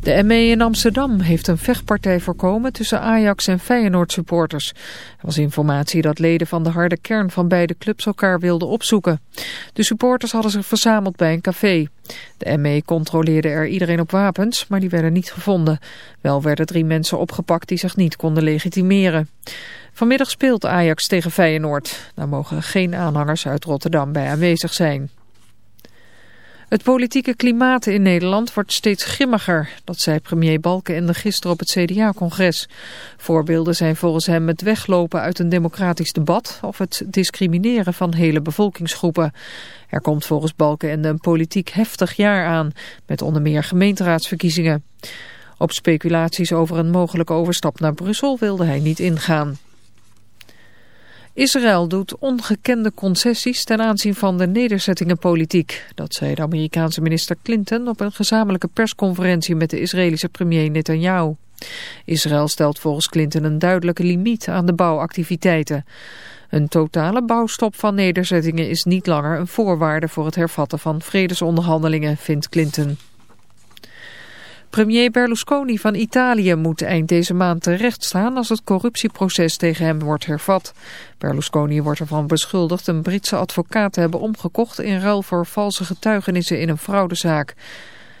De ME in Amsterdam heeft een vechtpartij voorkomen tussen Ajax en Feyenoord supporters. Er was informatie dat leden van de harde kern van beide clubs elkaar wilden opzoeken. De supporters hadden zich verzameld bij een café. De ME controleerde er iedereen op wapens, maar die werden niet gevonden. Wel werden drie mensen opgepakt die zich niet konden legitimeren. Vanmiddag speelt Ajax tegen Feyenoord. Daar mogen geen aanhangers uit Rotterdam bij aanwezig zijn. Het politieke klimaat in Nederland wordt steeds grimmiger, dat zei premier Balkenende gisteren op het CDA-congres. Voorbeelden zijn volgens hem het weglopen uit een democratisch debat of het discrimineren van hele bevolkingsgroepen. Er komt volgens Balkenende een politiek heftig jaar aan, met onder meer gemeenteraadsverkiezingen. Op speculaties over een mogelijke overstap naar Brussel wilde hij niet ingaan. Israël doet ongekende concessies ten aanzien van de nederzettingenpolitiek. Dat zei de Amerikaanse minister Clinton op een gezamenlijke persconferentie met de Israëlische premier Netanyahu. Israël stelt volgens Clinton een duidelijke limiet aan de bouwactiviteiten. Een totale bouwstop van nederzettingen is niet langer een voorwaarde voor het hervatten van vredesonderhandelingen, vindt Clinton. Premier Berlusconi van Italië moet eind deze maand terechtstaan als het corruptieproces tegen hem wordt hervat. Berlusconi wordt ervan beschuldigd een Britse advocaat te hebben omgekocht in ruil voor valse getuigenissen in een fraudezaak.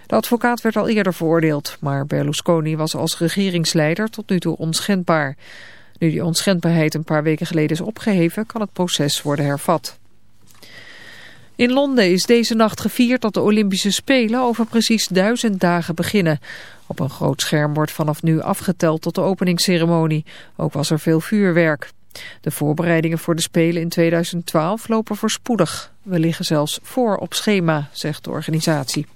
De advocaat werd al eerder veroordeeld, maar Berlusconi was als regeringsleider tot nu toe onschendbaar. Nu die onschendbaarheid een paar weken geleden is opgeheven, kan het proces worden hervat. In Londen is deze nacht gevierd dat de Olympische Spelen over precies duizend dagen beginnen. Op een groot scherm wordt vanaf nu afgeteld tot de openingsceremonie. Ook was er veel vuurwerk. De voorbereidingen voor de Spelen in 2012 lopen voorspoedig. We liggen zelfs voor op schema, zegt de organisatie.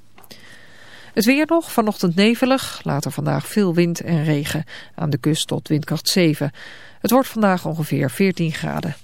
Het weer nog, vanochtend nevelig, later vandaag veel wind en regen. Aan de kust tot windkracht 7. Het wordt vandaag ongeveer 14 graden.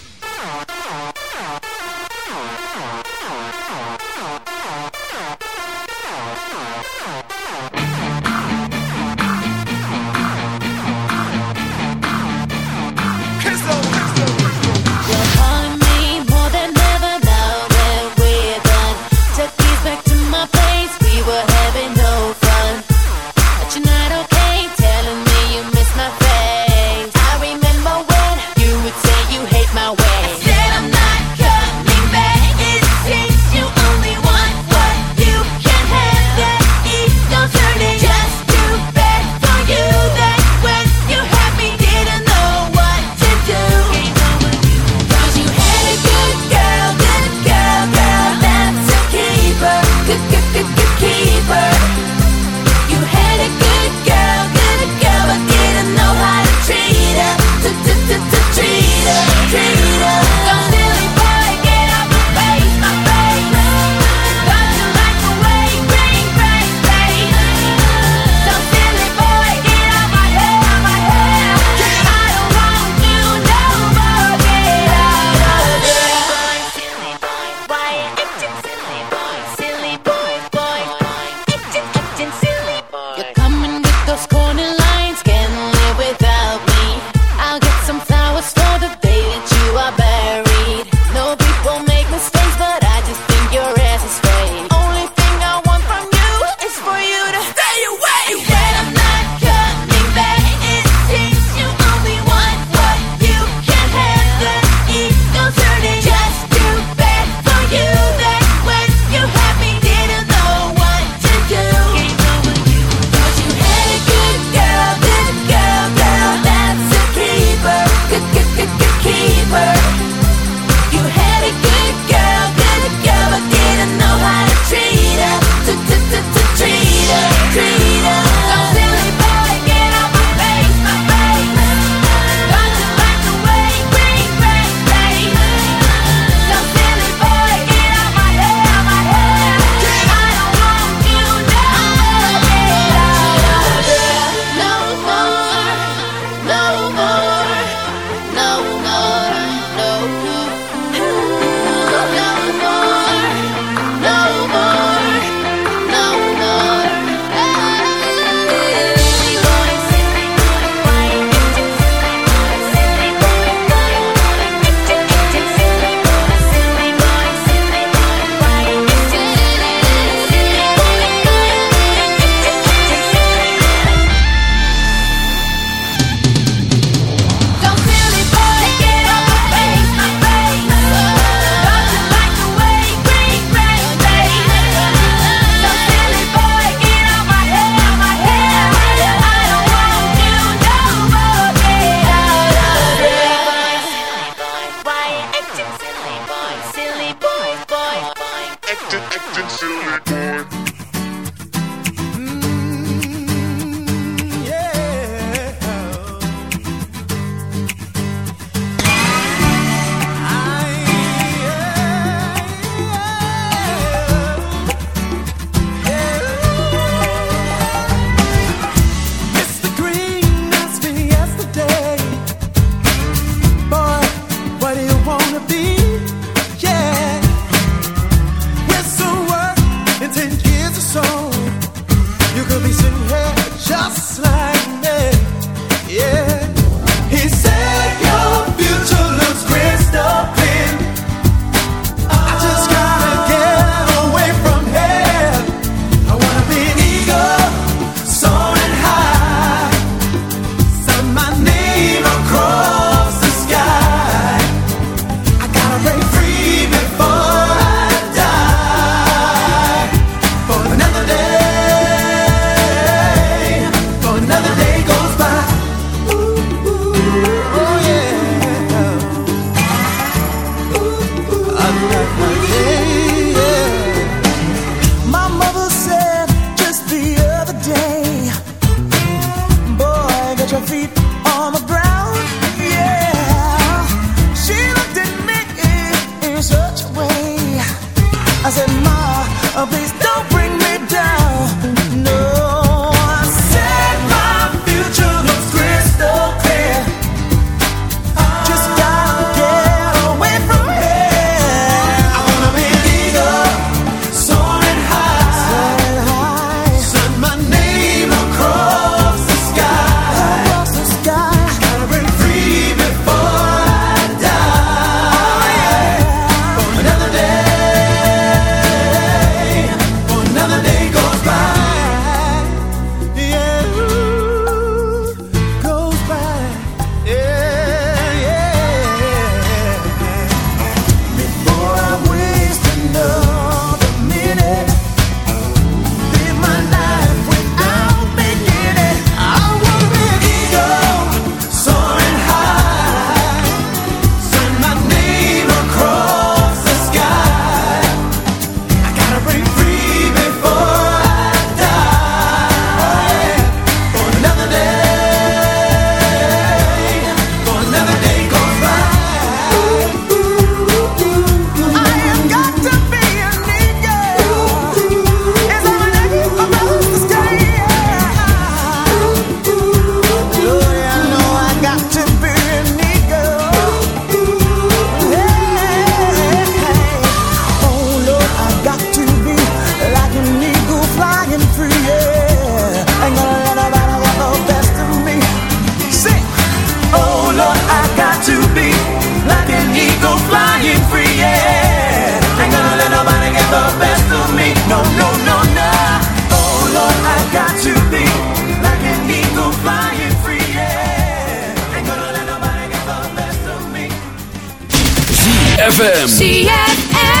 ZFM. ZFM.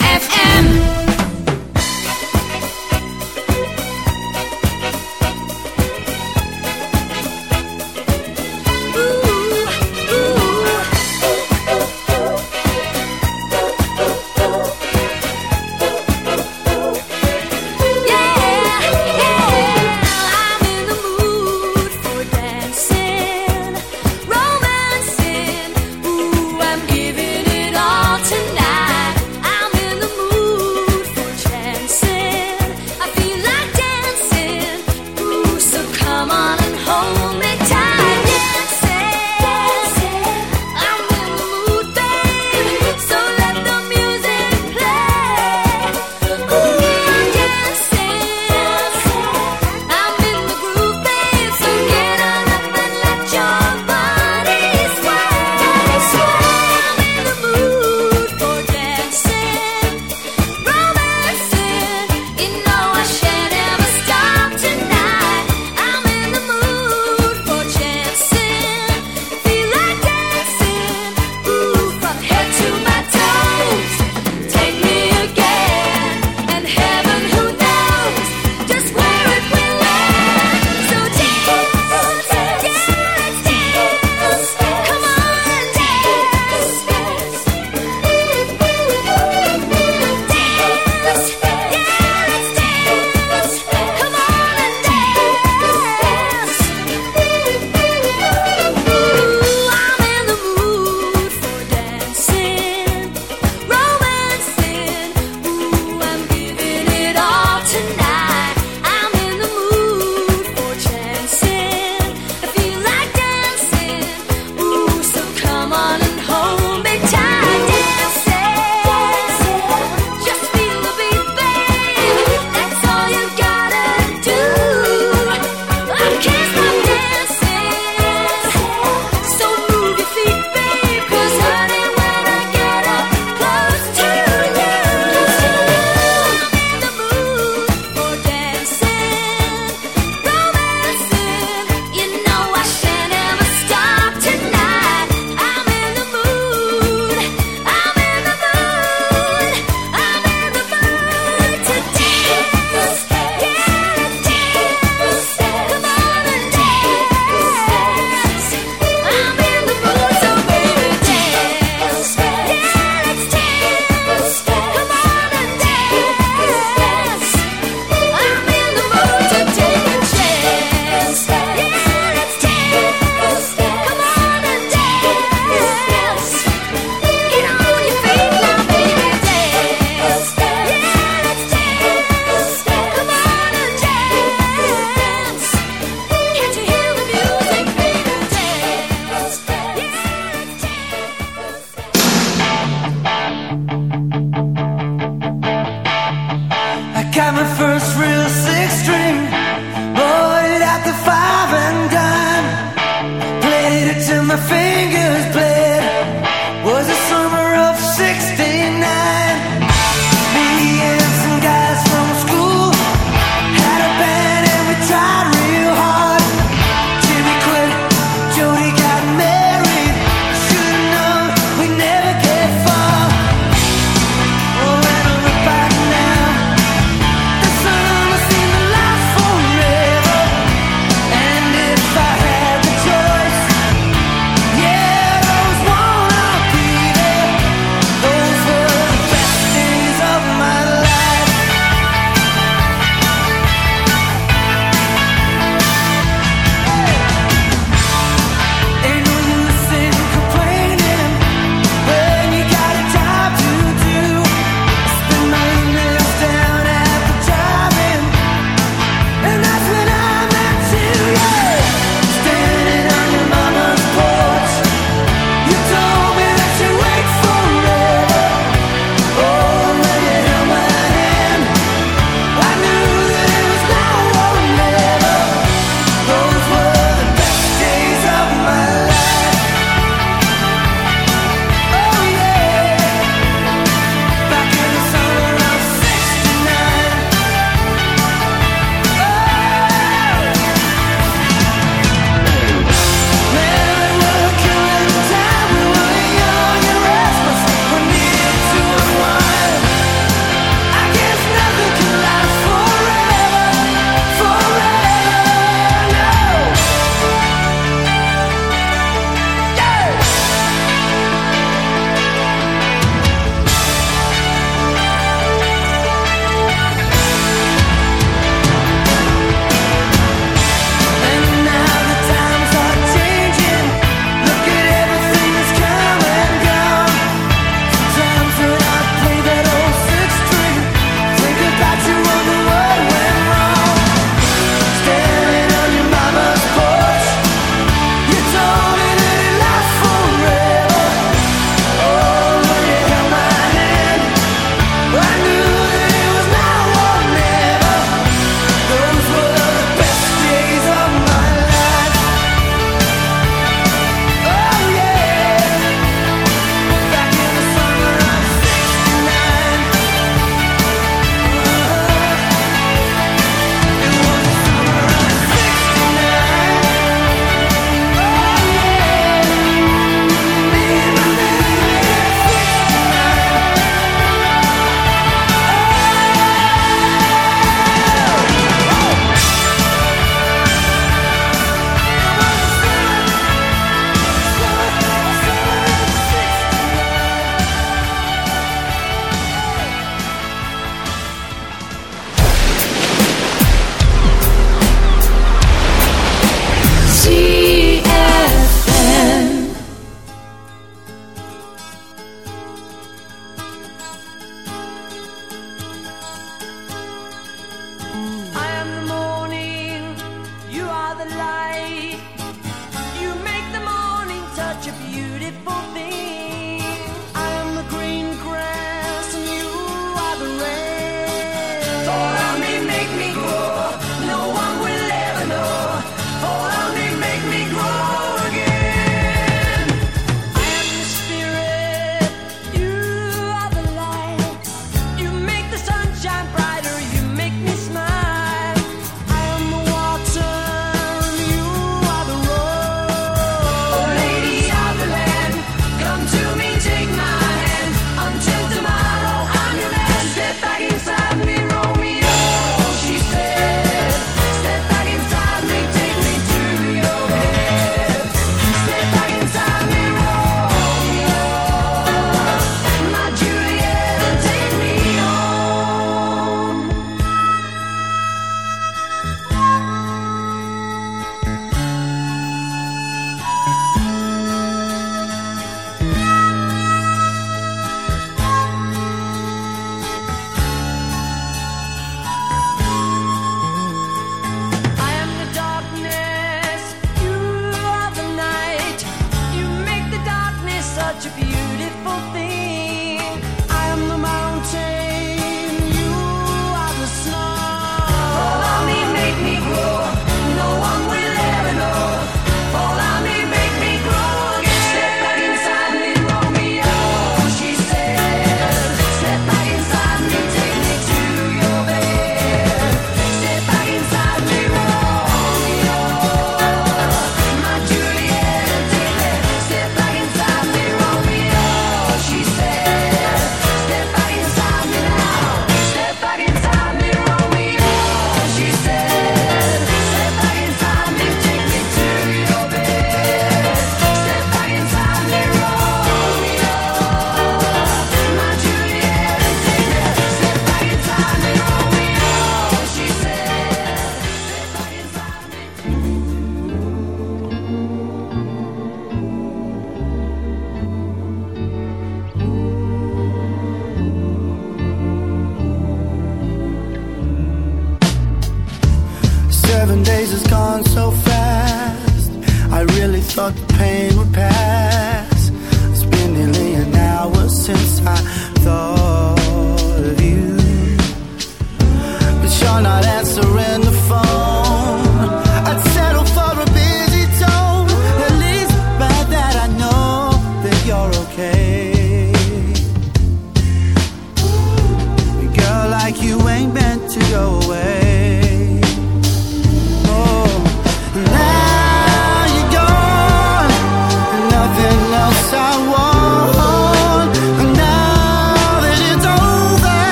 all that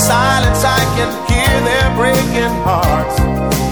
silence I can hear their breaking hearts.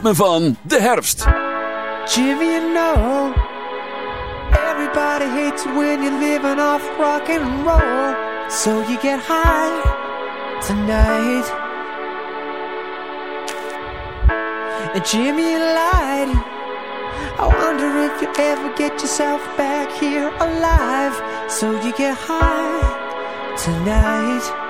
ritme van de herfst. Jimmy, you know, everybody hates when you're living off rock and roll. So you get high tonight. And Jimmy lied. I wonder if you ever get yourself back here alive. So you get high tonight.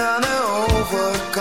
Aan de overkant,